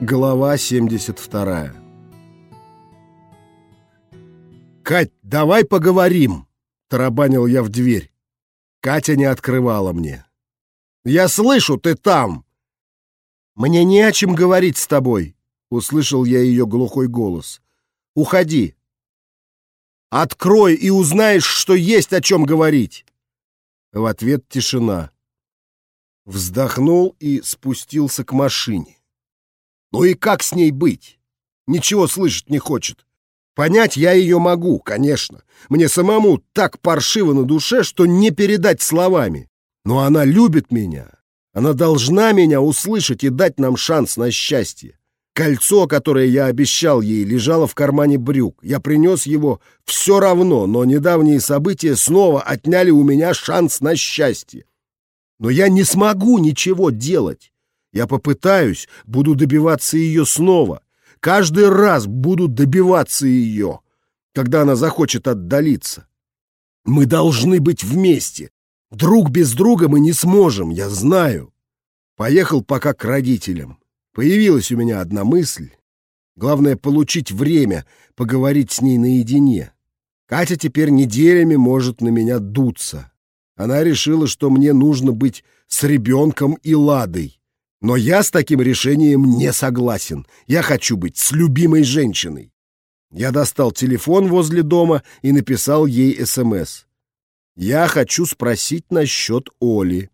Глава 72 «Кать, давай поговорим!» — тарабанил я в дверь. Катя не открывала мне. «Я слышу, ты там!» «Мне не о чем говорить с тобой!» — услышал я ее глухой голос. «Уходи!» «Открой и узнаешь, что есть о чем говорить!» В ответ тишина. Вздохнул и спустился к машине. Ну и как с ней быть? Ничего слышать не хочет. Понять я ее могу, конечно. Мне самому так паршиво на душе, что не передать словами. Но она любит меня. Она должна меня услышать и дать нам шанс на счастье. Кольцо, которое я обещал ей, лежало в кармане брюк. Я принес его все равно, но недавние события снова отняли у меня шанс на счастье. Но я не смогу ничего делать. Я попытаюсь, буду добиваться ее снова. Каждый раз буду добиваться ее, когда она захочет отдалиться. Мы должны быть вместе. Друг без друга мы не сможем, я знаю. Поехал пока к родителям. Появилась у меня одна мысль. Главное — получить время, поговорить с ней наедине. Катя теперь неделями может на меня дуться. Она решила, что мне нужно быть с ребенком и Ладой. Но я с таким решением не согласен. Я хочу быть с любимой женщиной. Я достал телефон возле дома и написал ей СМС. Я хочу спросить насчет Оли.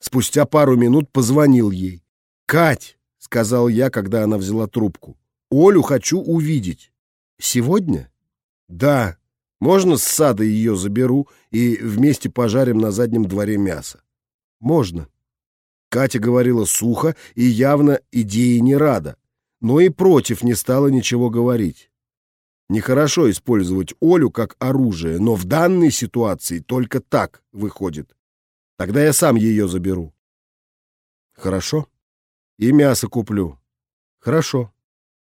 Спустя пару минут позвонил ей. «Кать», — сказал я, когда она взяла трубку, — «Олю хочу увидеть». «Сегодня?» «Да. Можно с сада ее заберу и вместе пожарим на заднем дворе мясо?» «Можно». Катя говорила сухо и явно идеи не рада, но и против не стала ничего говорить. Нехорошо использовать Олю как оружие, но в данной ситуации только так выходит. Тогда я сам ее заберу. Хорошо. И мясо куплю. Хорошо.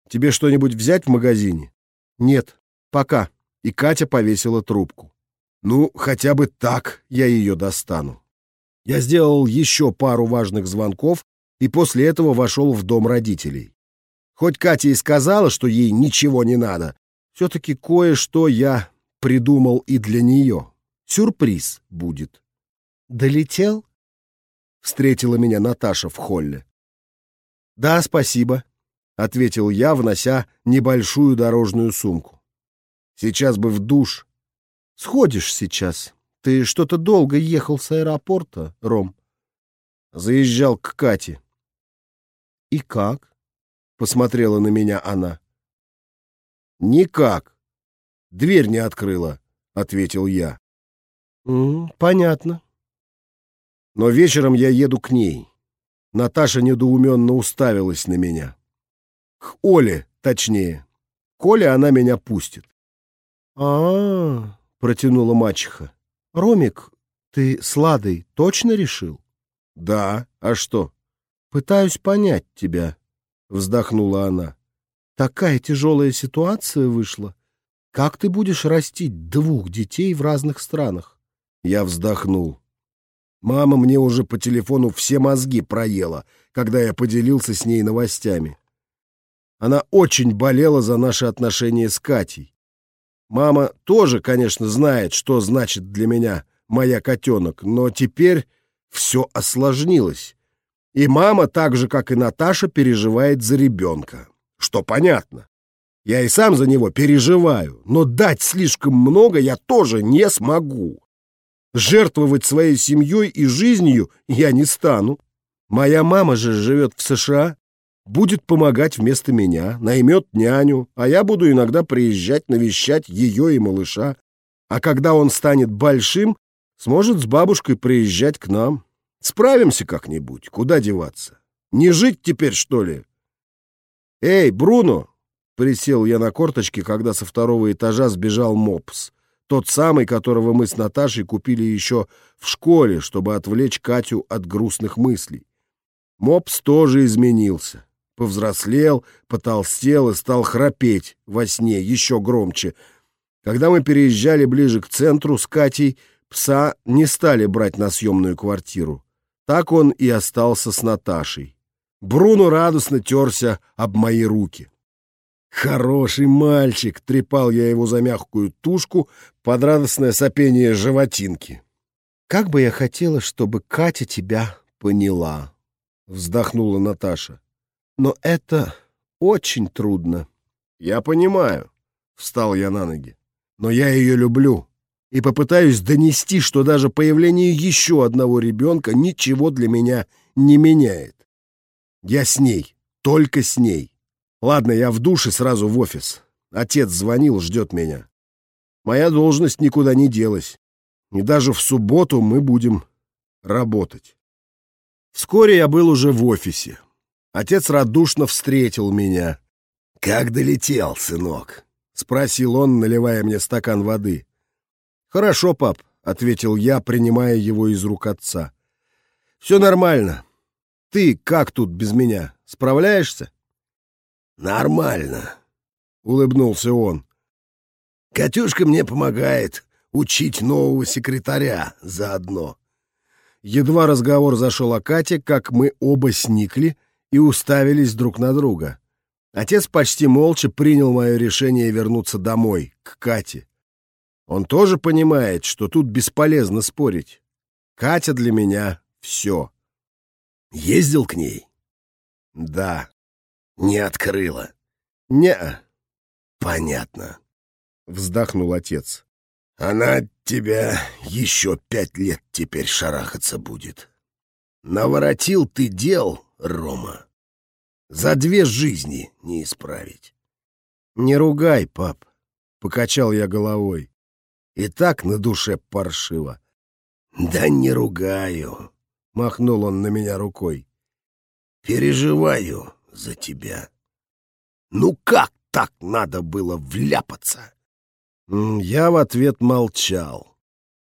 Тебе что-нибудь взять в магазине? Нет, пока. И Катя повесила трубку. Ну, хотя бы так я ее достану. Я сделал еще пару важных звонков и после этого вошел в дом родителей. Хоть Катя и сказала, что ей ничего не надо, все-таки кое-что я придумал и для нее. Сюрприз будет. «Долетел?» — встретила меня Наташа в холле. «Да, спасибо», — ответил я, внося небольшую дорожную сумку. «Сейчас бы в душ». «Сходишь сейчас», ты что-то долго ехал с аэропорта, Ром? Заезжал к Кате. И как? Посмотрела на меня она. Никак. Дверь не открыла, ответил я. Mm, понятно. Но вечером я еду к ней. Наташа недоуменно уставилась на меня. К Оле, точнее. Коля она меня пустит. А, -а, -а протянула мачеха. «Ромик, ты с Ладой точно решил?» «Да, а что?» «Пытаюсь понять тебя», — вздохнула она. «Такая тяжелая ситуация вышла. Как ты будешь растить двух детей в разных странах?» Я вздохнул. Мама мне уже по телефону все мозги проела, когда я поделился с ней новостями. Она очень болела за наши отношения с Катей. Мама тоже, конечно, знает, что значит для меня моя котенок, но теперь все осложнилось. И мама, так же, как и Наташа, переживает за ребенка. Что понятно. Я и сам за него переживаю, но дать слишком много я тоже не смогу. Жертвовать своей семьей и жизнью я не стану. Моя мама же живет в США, будет помогать вместо меня, наймет няню, а я буду иногда приезжать навещать ее и малыша. А когда он станет большим, сможет с бабушкой приезжать к нам. Справимся как-нибудь, куда деваться? Не жить теперь, что ли? Эй, Бруно! Присел я на корточки, когда со второго этажа сбежал мопс. Тот самый, которого мы с Наташей купили еще в школе, чтобы отвлечь Катю от грустных мыслей. Мопс тоже изменился повзрослел, потолстел и стал храпеть во сне еще громче. Когда мы переезжали ближе к центру с Катей, пса не стали брать на съемную квартиру. Так он и остался с Наташей. Бруно радостно терся об мои руки. «Хороший мальчик!» — трепал я его за мягкую тушку под радостное сопение животинки. «Как бы я хотела, чтобы Катя тебя поняла!» — вздохнула Наташа. «Но это очень трудно». «Я понимаю», — встал я на ноги. «Но я ее люблю и попытаюсь донести, что даже появление еще одного ребенка ничего для меня не меняет. Я с ней, только с ней. Ладно, я в душе сразу в офис. Отец звонил, ждет меня. Моя должность никуда не делась. И даже в субботу мы будем работать. Вскоре я был уже в офисе. Отец радушно встретил меня. «Как долетел, сынок?» — спросил он, наливая мне стакан воды. «Хорошо, пап», — ответил я, принимая его из рук отца. «Все нормально. Ты как тут без меня? Справляешься?» «Нормально», — улыбнулся он. «Катюшка мне помогает учить нового секретаря заодно». Едва разговор зашел о Кате, как мы оба сникли и уставились друг на друга. Отец почти молча принял мое решение вернуться домой, к Кате. Он тоже понимает, что тут бесполезно спорить. Катя для меня все. Ездил к ней? Да. Не открыла? не Понятно. Вздохнул отец. Она от тебя еще пять лет теперь шарахаться будет. Наворотил ты дел, Рома. За две жизни не исправить. Не ругай, пап, покачал я головой. И так на душе паршиво. «Да не ругаю», — махнул он на меня рукой. «Переживаю за тебя. Ну как так надо было вляпаться?» Я в ответ молчал.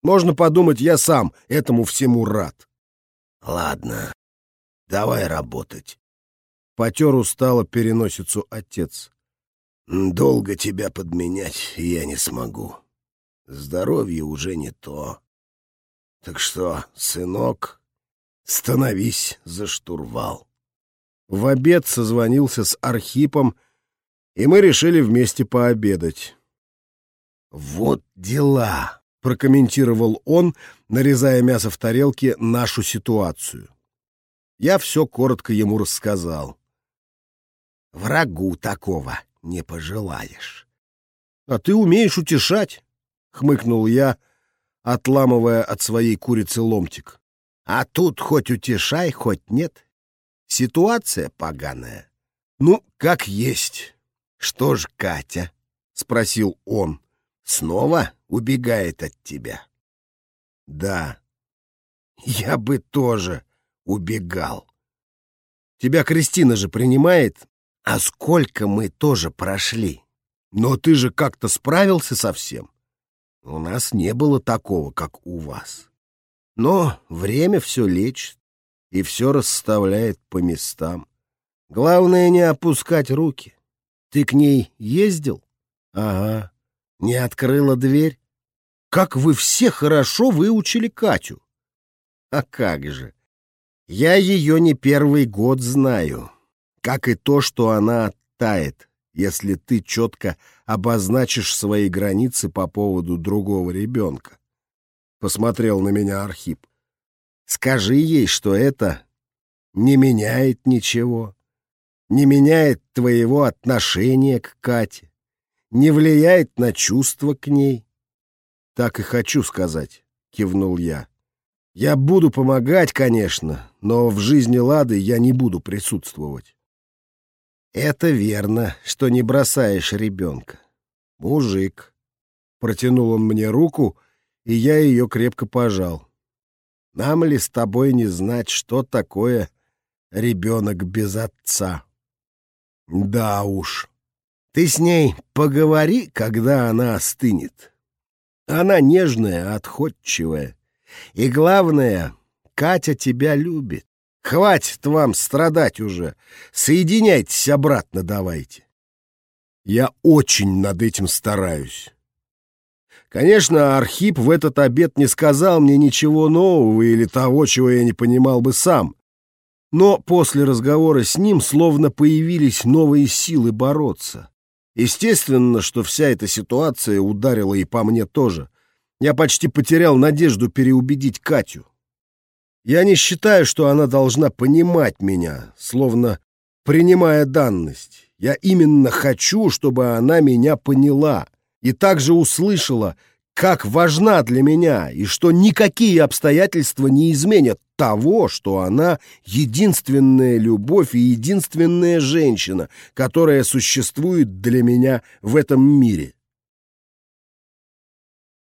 Можно подумать, я сам этому всему рад. «Ладно, давай работать», — потер устало переносицу отец. «Долго тебя подменять я не смогу». Здоровье уже не то. Так что, сынок, становись за штурвал. В обед созвонился с Архипом, и мы решили вместе пообедать. «Вот дела!» — прокомментировал он, нарезая мясо в тарелке, нашу ситуацию. Я все коротко ему рассказал. «Врагу такого не пожелаешь». «А ты умеешь утешать?» хмыкнул я, отламывая от своей курицы ломтик. А тут хоть утешай, хоть нет. Ситуация поганая. Ну, как есть. Что ж, Катя? Спросил он. Снова убегает от тебя? Да. Я бы тоже убегал. Тебя Кристина же принимает? А сколько мы тоже прошли? Но ты же как-то справился со всем. У нас не было такого, как у вас. Но время все лечит и все расставляет по местам. Главное не опускать руки. Ты к ней ездил? Ага. Не открыла дверь? Как вы все хорошо выучили Катю. А как же. Я ее не первый год знаю. Как и то, что она оттает если ты четко обозначишь свои границы по поводу другого ребенка. Посмотрел на меня Архип. Скажи ей, что это не меняет ничего, не меняет твоего отношения к Кате, не влияет на чувства к ней. Так и хочу сказать, кивнул я. Я буду помогать, конечно, но в жизни Лады я не буду присутствовать. Это верно, что не бросаешь ребенка. Мужик. Протянул он мне руку, и я ее крепко пожал. Нам ли с тобой не знать, что такое ребенок без отца? Да уж. Ты с ней поговори, когда она остынет. Она нежная, отходчивая. И главное, Катя тебя любит. Хватит вам страдать уже. Соединяйтесь обратно давайте. Я очень над этим стараюсь. Конечно, Архип в этот обед не сказал мне ничего нового или того, чего я не понимал бы сам. Но после разговора с ним словно появились новые силы бороться. Естественно, что вся эта ситуация ударила и по мне тоже. Я почти потерял надежду переубедить Катю. Я не считаю, что она должна понимать меня, словно принимая данность. Я именно хочу, чтобы она меня поняла и также услышала, как важна для меня, и что никакие обстоятельства не изменят того, что она единственная любовь и единственная женщина, которая существует для меня в этом мире.